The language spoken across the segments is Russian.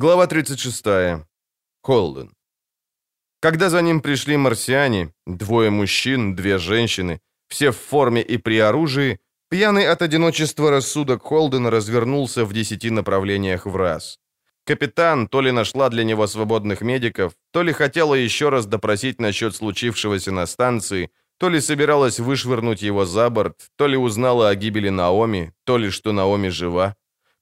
Глава 36. Холден. Когда за ним пришли марсиане, двое мужчин, две женщины, все в форме и при оружии, пьяный от одиночества рассудок Холдена развернулся в десяти направлениях в раз. Капитан то ли нашла для него свободных медиков, то ли хотела еще раз допросить насчет случившегося на станции, то ли собиралась вышвырнуть его за борт, то ли узнала о гибели Наоми, то ли что Наоми жива.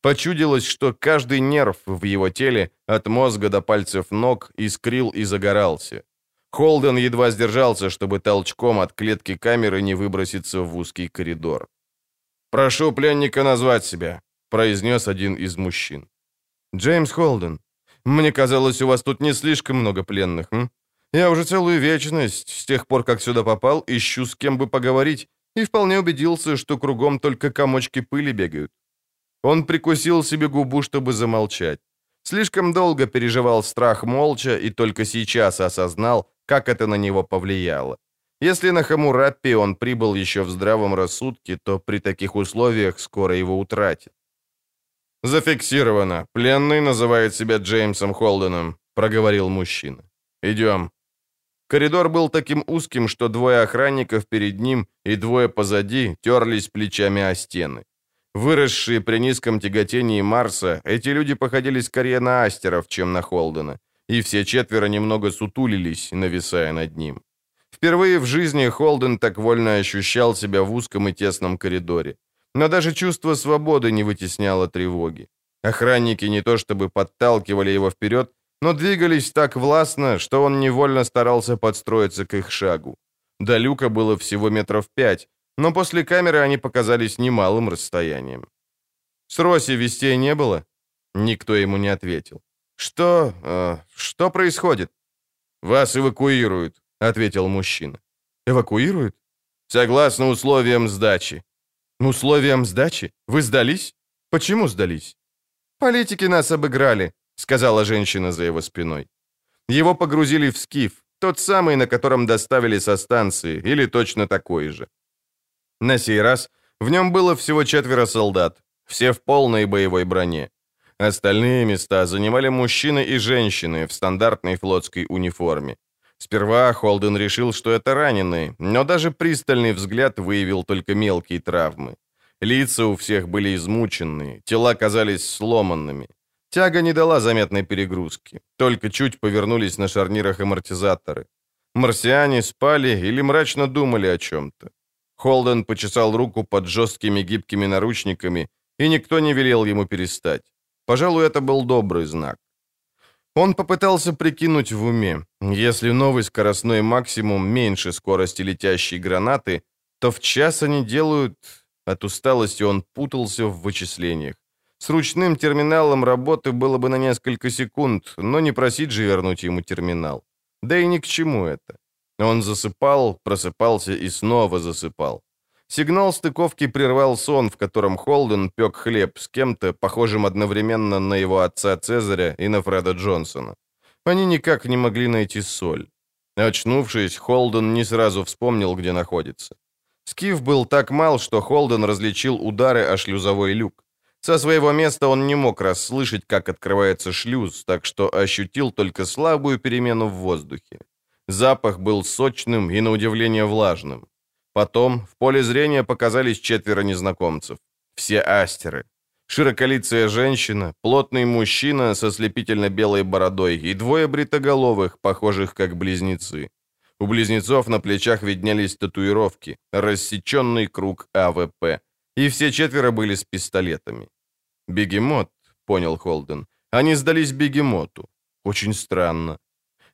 Почудилось, что каждый нерв в его теле, от мозга до пальцев ног, искрил и загорался. Холден едва сдержался, чтобы толчком от клетки камеры не выброситься в узкий коридор. «Прошу пленника назвать себя», — произнес один из мужчин. «Джеймс Холден, мне казалось, у вас тут не слишком много пленных, м? Я уже целую вечность, с тех пор, как сюда попал, ищу с кем бы поговорить, и вполне убедился, что кругом только комочки пыли бегают. Он прикусил себе губу, чтобы замолчать. Слишком долго переживал страх молча и только сейчас осознал, как это на него повлияло. Если на Хамураппи он прибыл еще в здравом рассудке, то при таких условиях скоро его утратит. «Зафиксировано. Пленный называет себя Джеймсом Холденом», — проговорил мужчина. «Идем». Коридор был таким узким, что двое охранников перед ним и двое позади терлись плечами о стены. Выросшие при низком тяготении Марса, эти люди походили скорее на астеров, чем на Холдена, и все четверо немного сутулились, нависая над ним. Впервые в жизни Холден так вольно ощущал себя в узком и тесном коридоре. Но даже чувство свободы не вытесняло тревоги. Охранники не то чтобы подталкивали его вперед, но двигались так властно, что он невольно старался подстроиться к их шагу. До люка было всего метров пять, но после камеры они показались немалым расстоянием. С Роси вестей не было? Никто ему не ответил. «Что... Э, что происходит?» «Вас эвакуируют», — ответил мужчина. «Эвакуируют?» «Согласно условиям сдачи». «Условиям сдачи? Вы сдались? Почему сдались?» «Политики нас обыграли», — сказала женщина за его спиной. Его погрузили в скиф, тот самый, на котором доставили со станции, или точно такой же. На сей раз в нем было всего четверо солдат, все в полной боевой броне. Остальные места занимали мужчины и женщины в стандартной флотской униформе. Сперва Холден решил, что это раненые, но даже пристальный взгляд выявил только мелкие травмы. Лица у всех были измученные, тела казались сломанными. Тяга не дала заметной перегрузки, только чуть повернулись на шарнирах амортизаторы. Марсиане спали или мрачно думали о чем-то. Холден почесал руку под жесткими гибкими наручниками, и никто не велел ему перестать. Пожалуй, это был добрый знак. Он попытался прикинуть в уме, если новый скоростной максимум меньше скорости летящей гранаты, то в час они делают... От усталости он путался в вычислениях. С ручным терминалом работы было бы на несколько секунд, но не просить же вернуть ему терминал. Да и ни к чему это. Он засыпал, просыпался и снова засыпал. Сигнал стыковки прервал сон, в котором Холден пек хлеб с кем-то, похожим одновременно на его отца Цезаря и на Фреда Джонсона. Они никак не могли найти соль. Очнувшись, Холден не сразу вспомнил, где находится. Скиф был так мал, что Холден различил удары о шлюзовой люк. Со своего места он не мог расслышать, как открывается шлюз, так что ощутил только слабую перемену в воздухе. Запах был сочным и, на удивление, влажным. Потом в поле зрения показались четверо незнакомцев. Все астеры. Широколицая женщина, плотный мужчина со слепительно-белой бородой и двое бритоголовых, похожих как близнецы. У близнецов на плечах виднелись татуировки, рассеченный круг АВП, и все четверо были с пистолетами. «Бегемот», — понял Холден. «Они сдались бегемоту. Очень странно.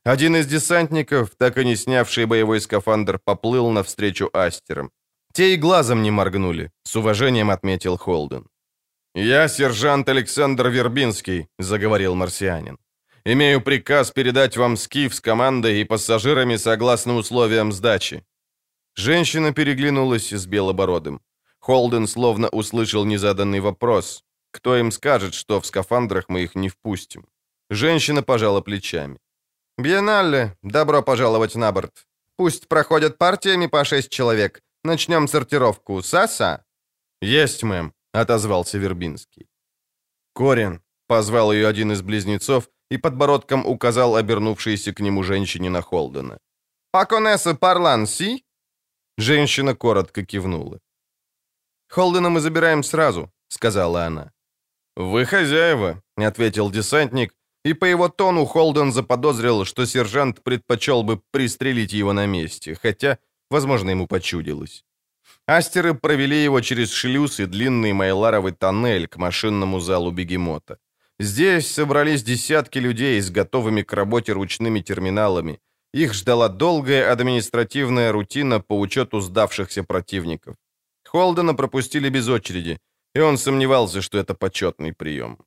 Один из десантников, так и не снявший боевой скафандр, поплыл навстречу астерам. Те и глазом не моргнули, с уважением отметил Холден. «Я сержант Александр Вербинский», — заговорил марсианин. «Имею приказ передать вам скиф с командой и пассажирами согласно условиям сдачи». Женщина переглянулась с Белобородым. Холден словно услышал незаданный вопрос. Кто им скажет, что в скафандрах мы их не впустим? Женщина пожала плечами. «Биеннале, добро пожаловать на борт. Пусть проходят партиями по шесть человек. Начнем сортировку. Саса?» «Есть, мэм», — отозвался Вербинский. «Корин, — позвал ее один из близнецов и подбородком указал обернувшейся к нему женщине на Холдена. «Паконеса парлан, си?» Женщина коротко кивнула. «Холдена мы забираем сразу», — сказала она. «Вы хозяева», — ответил десантник, и по его тону Холден заподозрил, что сержант предпочел бы пристрелить его на месте, хотя, возможно, ему почудилось. Астеры провели его через шлюз и длинный майларовый тоннель к машинному залу бегемота. Здесь собрались десятки людей с готовыми к работе ручными терминалами. Их ждала долгая административная рутина по учету сдавшихся противников. Холдена пропустили без очереди, и он сомневался, что это почетный прием.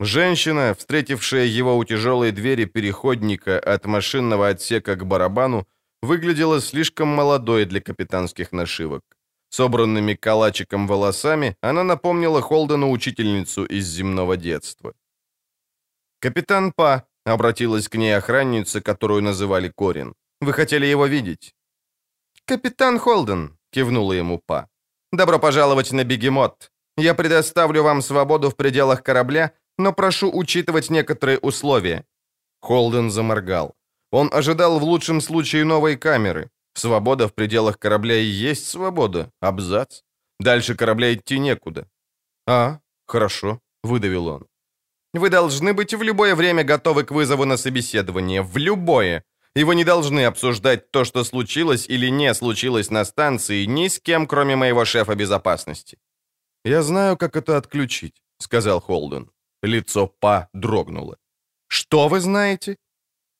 Женщина, встретившая его у тяжелой двери переходника от машинного отсека к барабану, выглядела слишком молодой для капитанских нашивок. Собранными калачиком волосами она напомнила Холдену учительницу из земного детства. «Капитан Па», — обратилась к ней охранница, которую называли Корин. «Вы хотели его видеть?» «Капитан Холден», — кивнула ему Па. «Добро пожаловать на бегемот. Я предоставлю вам свободу в пределах корабля, но прошу учитывать некоторые условия». Холден заморгал. Он ожидал в лучшем случае новой камеры. Свобода в пределах корабля и есть свобода. Абзац. Дальше корабля идти некуда. «А, хорошо», — выдавил он. «Вы должны быть в любое время готовы к вызову на собеседование. В любое. И вы не должны обсуждать то, что случилось или не случилось на станции ни с кем, кроме моего шефа безопасности». «Я знаю, как это отключить», — сказал Холден. Лицо Па дрогнуло. «Что вы знаете?»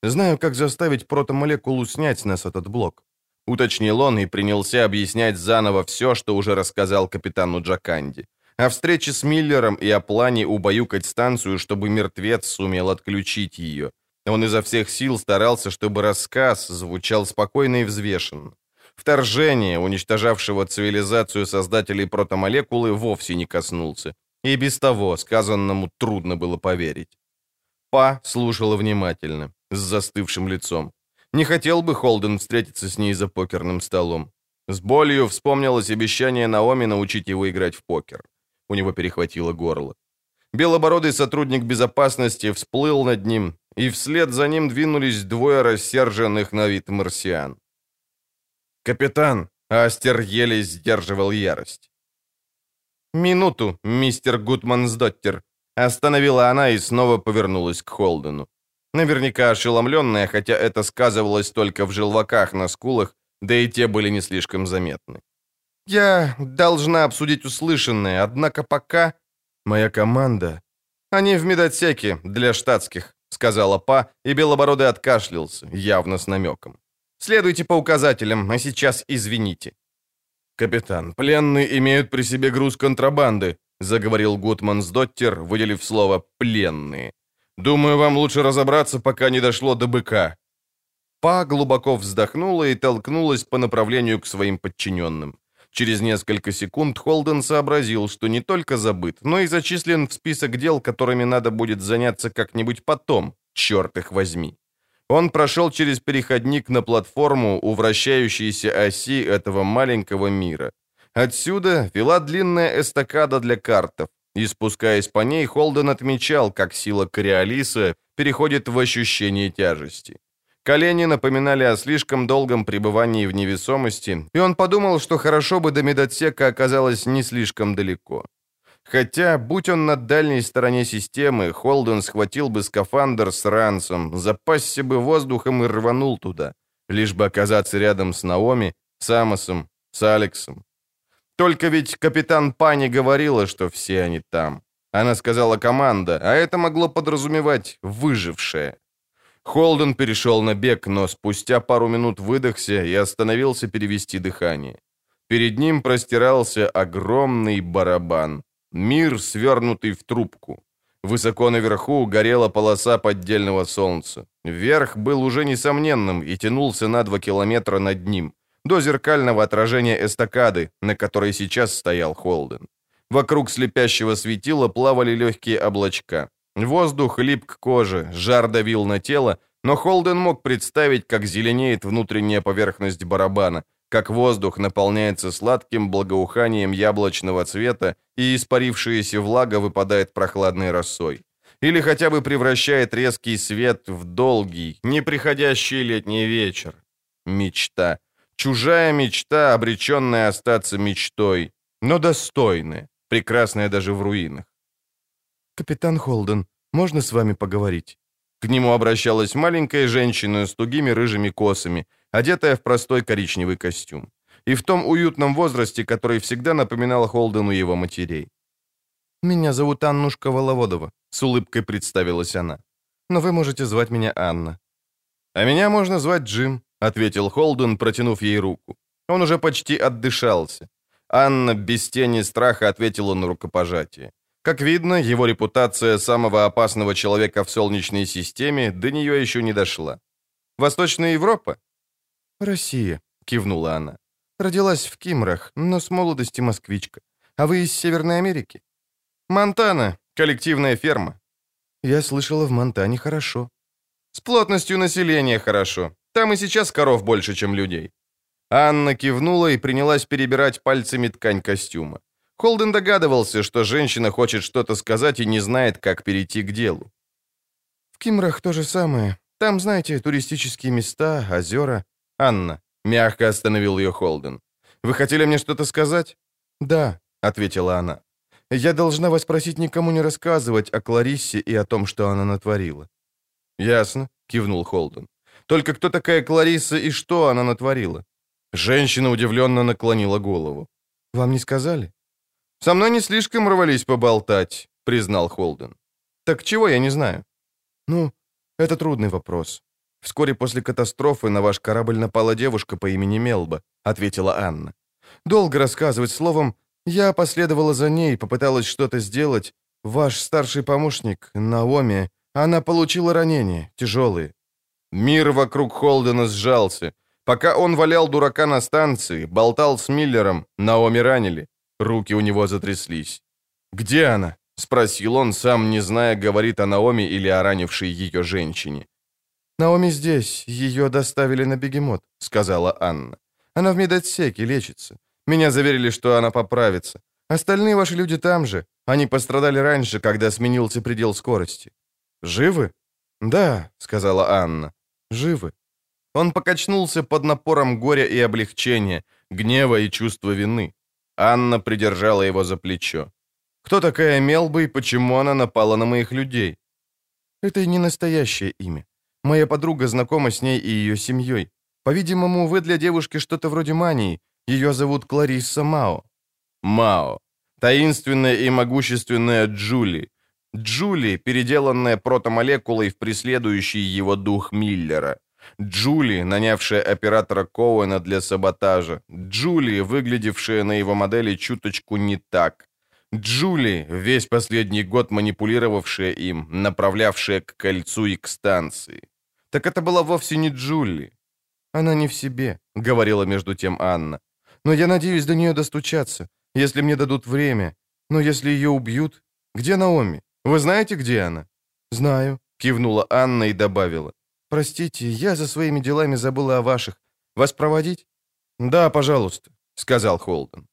«Знаю, как заставить протомолекулу снять нас этот блок», — уточнил он и принялся объяснять заново все, что уже рассказал капитану Джаканди. О встрече с Миллером и о плане убаюкать станцию, чтобы мертвец сумел отключить ее. Он изо всех сил старался, чтобы рассказ звучал спокойно и взвешенно. Вторжение, уничтожавшего цивилизацию создателей протомолекулы, вовсе не коснулся. И без того сказанному трудно было поверить. Па слушала внимательно, с застывшим лицом. Не хотел бы Холден встретиться с ней за покерным столом. С болью вспомнилось обещание Наоми научить его играть в покер. У него перехватило горло. Белобородый сотрудник безопасности всплыл над ним, и вслед за ним двинулись двое рассерженных на вид марсиан. «Капитан!» — Астер еле сдерживал ярость. «Минуту, мистер Гутмансдоттер», — остановила она и снова повернулась к Холдену. Наверняка ошеломленная, хотя это сказывалось только в желваках на скулах, да и те были не слишком заметны. «Я должна обсудить услышанное, однако пока...» «Моя команда...» «Они в медотсеке для штатских», — сказала Па, и Белобородый откашлялся, явно с намеком. «Следуйте по указателям, а сейчас извините». «Капитан, пленные имеют при себе груз контрабанды», — заговорил Гутман с Доттер, выделив слово «пленные». «Думаю, вам лучше разобраться, пока не дошло до быка». Па глубоко вздохнула и толкнулась по направлению к своим подчиненным. Через несколько секунд Холден сообразил, что не только забыт, но и зачислен в список дел, которыми надо будет заняться как-нибудь потом, черт их возьми. Он прошел через переходник на платформу у вращающейся оси этого маленького мира. Отсюда вела длинная эстакада для картов, и спускаясь по ней, Холден отмечал, как сила Кориолиса переходит в ощущение тяжести. Колени напоминали о слишком долгом пребывании в невесомости, и он подумал, что хорошо бы до медотсека оказалось не слишком далеко. Хотя, будь он на дальней стороне системы, Холден схватил бы скафандр с ранцем, запасся бы воздухом и рванул туда, лишь бы оказаться рядом с Наоми, с Амосом, с Алексом. Только ведь капитан Пани говорила, что все они там. Она сказала команда, а это могло подразумевать «выжившая». Холден перешел на бег, но спустя пару минут выдохся и остановился перевести дыхание. Перед ним простирался огромный барабан. Мир, свернутый в трубку. Высоко наверху горела полоса поддельного солнца. Верх был уже несомненным и тянулся на два километра над ним, до зеркального отражения эстакады, на которой сейчас стоял Холден. Вокруг слепящего светила плавали легкие облачка. Воздух лип к коже, жар давил на тело, но Холден мог представить, как зеленеет внутренняя поверхность барабана, как воздух наполняется сладким благоуханием яблочного цвета и испарившаяся влага выпадает прохладной росой. Или хотя бы превращает резкий свет в долгий, неприходящий летний вечер. Мечта. Чужая мечта, обреченная остаться мечтой, но достойная, прекрасная даже в руинах. «Капитан Холден, можно с вами поговорить?» К нему обращалась маленькая женщина с тугими рыжими косами, одетая в простой коричневый костюм. И в том уютном возрасте, который всегда напоминал Холдену его матерей. «Меня зовут Аннушка Воловодова», — с улыбкой представилась она. «Но вы можете звать меня Анна». «А меня можно звать Джим», — ответил Холден, протянув ей руку. Он уже почти отдышался. Анна без тени страха ответила на рукопожатие. Как видно, его репутация самого опасного человека в Солнечной системе до нее еще не дошла. «Восточная Европа?» «Россия», — кивнула она. «Родилась в Кимрах, но с молодости москвичка. А вы из Северной Америки?» «Монтана, коллективная ферма». «Я слышала, в Монтане хорошо». «С плотностью населения хорошо. Там и сейчас коров больше, чем людей». Анна кивнула и принялась перебирать пальцами ткань костюма. Холден догадывался, что женщина хочет что-то сказать и не знает, как перейти к делу. «В Кимрах то же самое. Там, знаете, туристические места, озера». «Анна», — мягко остановил ее Холден. «Вы хотели мне что-то сказать?» «Да», — ответила она. «Я должна вас просить никому не рассказывать о Клариссе и о том, что она натворила». «Ясно», — кивнул Холден. «Только кто такая Кларисса и что она натворила?» Женщина удивленно наклонила голову. «Вам не сказали?» «Со мной не слишком рвались поболтать», — признал Холден. «Так чего я не знаю?» «Ну, это трудный вопрос. Вскоре после катастрофы на ваш корабль напала девушка по имени Мелба», — ответила Анна. «Долго рассказывать словом, я последовала за ней, попыталась что-то сделать. Ваш старший помощник, Наоми, она получила ранения, тяжелые». Мир вокруг Холдена сжался. Пока он валял дурака на станции, болтал с Миллером, Наоми ранили. Руки у него затряслись. «Где она?» — спросил он, сам не зная, говорит о Наоми или о ранившей ее женщине. «Наоми здесь. Ее доставили на бегемот», — сказала Анна. «Она в медотсеке лечится. Меня заверили, что она поправится. Остальные ваши люди там же. Они пострадали раньше, когда сменился предел скорости». «Живы?» «Да», — сказала Анна. «Живы». Он покачнулся под напором горя и облегчения, гнева и чувства вины. Анна придержала его за плечо. «Кто такая Мелба и почему она напала на моих людей?» «Это не настоящее имя. Моя подруга знакома с ней и ее семьей. По-видимому, вы для девушки что-то вроде мании. Ее зовут Кларисса Мао». «Мао. Таинственная и могущественная Джули. Джули, переделанная протомолекулой в преследующий его дух Миллера. Джули, нанявшая оператора Коуэна для саботажа. Джули, выглядевшая на его модели чуточку не так. Джули, весь последний год манипулировавшая им, направлявшая к кольцу и к станции. Так это была вовсе не Джули. «Она не в себе», — говорила между тем Анна. «Но я надеюсь до нее достучаться, если мне дадут время. Но если ее убьют... Где Наоми? Вы знаете, где она?» «Знаю», — кивнула Анна и добавила. «Простите, я за своими делами забыла о ваших. Вас проводить?» «Да, пожалуйста», — сказал Холден.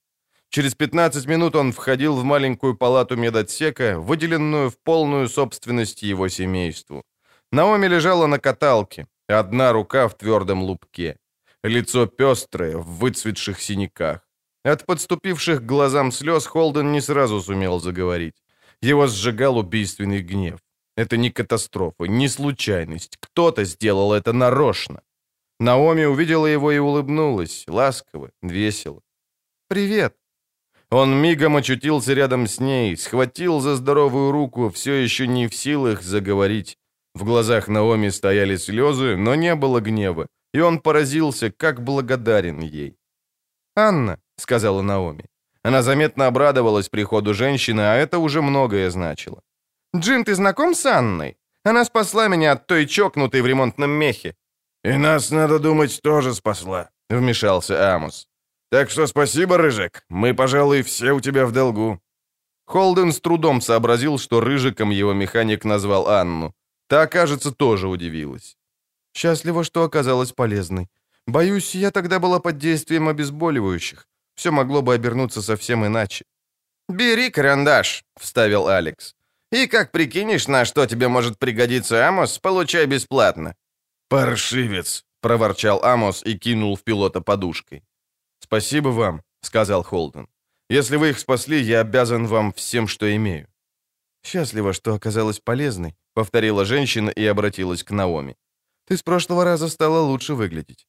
Через 15 минут он входил в маленькую палату медотсека, выделенную в полную собственность его семейству. Наоми лежала на каталке, одна рука в твердом лупке. Лицо пестрое, в выцветших синяках. От подступивших к глазам слез Холден не сразу сумел заговорить. Его сжигал убийственный гнев. Это не катастрофа, не случайность. Кто-то сделал это нарочно. Наоми увидела его и улыбнулась, ласково, весело. «Привет!» Он мигом очутился рядом с ней, схватил за здоровую руку, все еще не в силах заговорить. В глазах Наоми стояли слезы, но не было гнева, и он поразился, как благодарен ей. «Анна», — сказала Наоми. Она заметно обрадовалась приходу женщины, а это уже многое значило. «Джим, ты знаком с Анной? Она спасла меня от той чокнутой в ремонтном мехе». «И нас, надо думать, тоже спасла», — вмешался Амус. «Так что спасибо, Рыжик. Мы, пожалуй, все у тебя в долгу». Холден с трудом сообразил, что Рыжиком его механик назвал Анну. Та, кажется, тоже удивилась. «Счастливо, что оказалась полезной. Боюсь, я тогда была под действием обезболивающих. Все могло бы обернуться совсем иначе». «Бери карандаш», — вставил Алекс. И как прикинешь, на что тебе может пригодиться Амос, получай бесплатно». «Паршивец!» — проворчал Амос и кинул в пилота подушкой. «Спасибо вам», — сказал Холден. «Если вы их спасли, я обязан вам всем, что имею». «Счастливо, что оказалась полезной», — повторила женщина и обратилась к Наоми. «Ты с прошлого раза стала лучше выглядеть».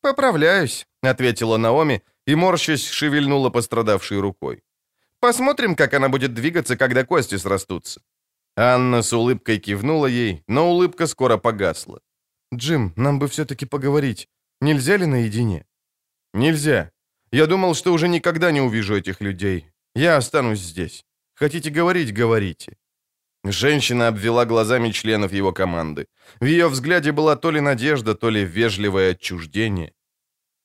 «Поправляюсь», — ответила Наоми и, морщась, шевельнула пострадавшей рукой. «Посмотрим, как она будет двигаться, когда кости срастутся». Анна с улыбкой кивнула ей, но улыбка скоро погасла. «Джим, нам бы все-таки поговорить. Нельзя ли наедине?» «Нельзя. Я думал, что уже никогда не увижу этих людей. Я останусь здесь. Хотите говорить — говорите». Женщина обвела глазами членов его команды. В ее взгляде была то ли надежда, то ли вежливое отчуждение.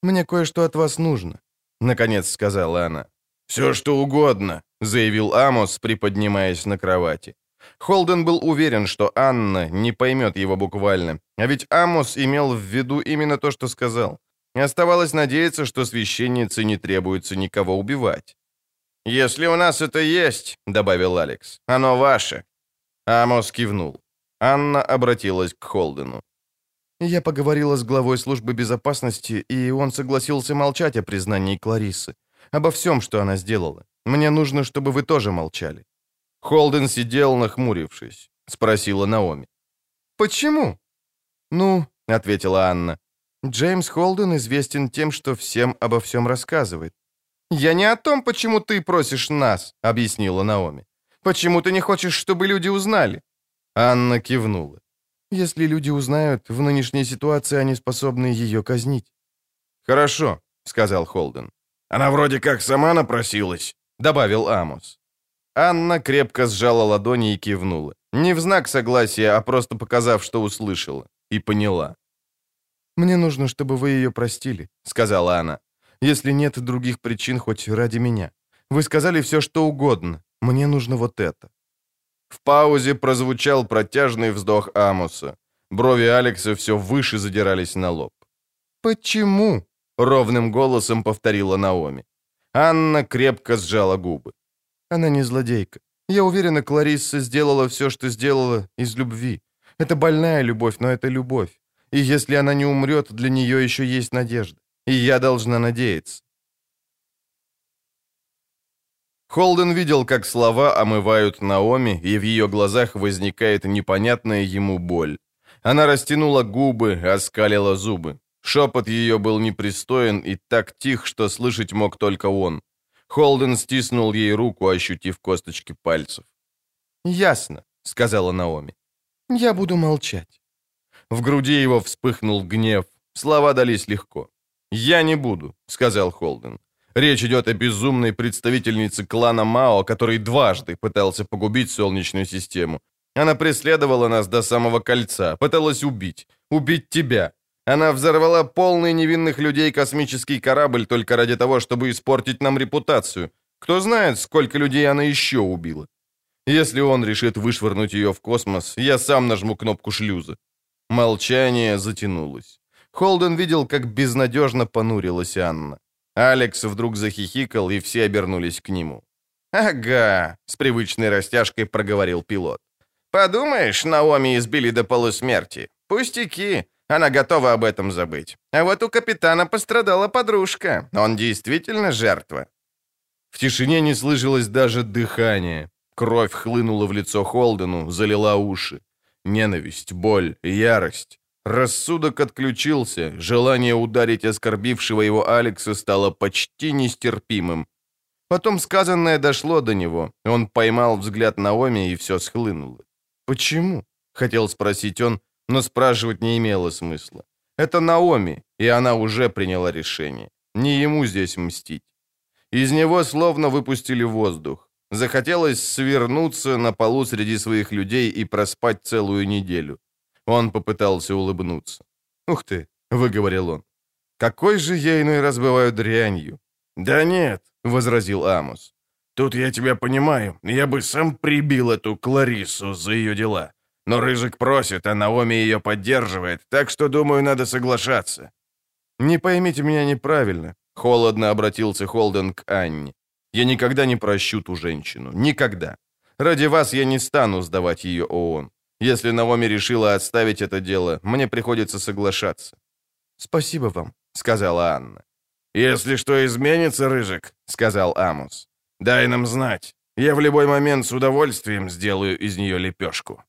«Мне кое-что от вас нужно», — наконец сказала она. «Все, что угодно», — заявил Амос, приподнимаясь на кровати. Холден был уверен, что Анна не поймет его буквально, а ведь Амос имел в виду именно то, что сказал. Оставалось надеяться, что священнице не требуется никого убивать. «Если у нас это есть», — добавил Алекс, — «оно ваше». Амос кивнул. Анна обратилась к Холдену. «Я поговорила с главой службы безопасности, и он согласился молчать о признании Кларисы, обо всем, что она сделала. Мне нужно, чтобы вы тоже молчали». Холден сидел, нахмурившись. Спросила Наоми. «Почему?» «Ну», — ответила Анна, — «Джеймс Холден известен тем, что всем обо всем рассказывает». «Я не о том, почему ты просишь нас», — объяснила Наоми. «Почему ты не хочешь, чтобы люди узнали?» Анна кивнула. «Если люди узнают, в нынешней ситуации они способны ее казнить». «Хорошо», — сказал Холден. «Она вроде как сама напросилась», — добавил Амос. Анна крепко сжала ладони и кивнула. Не в знак согласия, а просто показав, что услышала. И поняла. «Мне нужно, чтобы вы ее простили», — сказала она. «Если нет других причин, хоть ради меня. Вы сказали все, что угодно. Мне нужно вот это». В паузе прозвучал протяжный вздох Амоса. Брови Алекса все выше задирались на лоб. «Почему?» — ровным голосом повторила Наоми. Анна крепко сжала губы. Она не злодейка. Я уверена, Кларисса сделала все, что сделала, из любви. Это больная любовь, но это любовь. И если она не умрет, для нее еще есть надежда. И я должна надеяться. Холден видел, как слова омывают Наоми, и в ее глазах возникает непонятная ему боль. Она растянула губы, оскалила зубы. Шепот ее был непристоен и так тих, что слышать мог только он. Холден стиснул ей руку, ощутив косточки пальцев. «Ясно», — сказала Наоми. «Я буду молчать». В груди его вспыхнул гнев. Слова дались легко. «Я не буду», — сказал Холден. Речь идет о безумной представительнице клана Мао, который дважды пытался погубить Солнечную систему. Она преследовала нас до самого кольца, пыталась убить. Убить тебя. Она взорвала полный невинных людей космический корабль только ради того, чтобы испортить нам репутацию. Кто знает, сколько людей она еще убила. Если он решит вышвырнуть ее в космос, я сам нажму кнопку шлюза. Молчание затянулось. Холден видел, как безнадежно понурилась Анна. Алекс вдруг захихикал, и все обернулись к нему. «Ага», — с привычной растяжкой проговорил пилот. «Подумаешь, Наоми избили до полусмерти. Пустяки. Она готова об этом забыть. А вот у капитана пострадала подружка. Он действительно жертва. В тишине не слышалось даже дыхания. Кровь хлынула в лицо Холдену, залила уши. Ненависть, боль, ярость. Рассудок отключился, желание ударить оскорбившего его Алекса стало почти нестерпимым. Потом сказанное дошло до него. Он поймал взгляд Наоми, и все схлынуло. «Почему?» — хотел спросить он, но спрашивать не имело смысла. Это Наоми, и она уже приняла решение. Не ему здесь мстить. Из него словно выпустили воздух. Захотелось свернуться на полу среди своих людей и проспать целую неделю. Он попытался улыбнуться. «Ух ты!» — выговорил он. «Какой же я иной раз бываю дрянью!» «Да нет!» — возразил Амос. «Тут я тебя понимаю. Я бы сам прибил эту Кларису за ее дела. Но Рыжик просит, а Наоми ее поддерживает, так что, думаю, надо соглашаться». «Не поймите меня неправильно», — холодно обратился Холден к Анне. «Я никогда не прощу ту женщину. Никогда. Ради вас я не стану сдавать ее ООН. Если Наоми решила отставить это дело, мне приходится соглашаться». «Спасибо вам», — сказала Анна. «Если что изменится, Рыжик», — сказал Амус, — «дай нам знать. Я в любой момент с удовольствием сделаю из нее лепешку».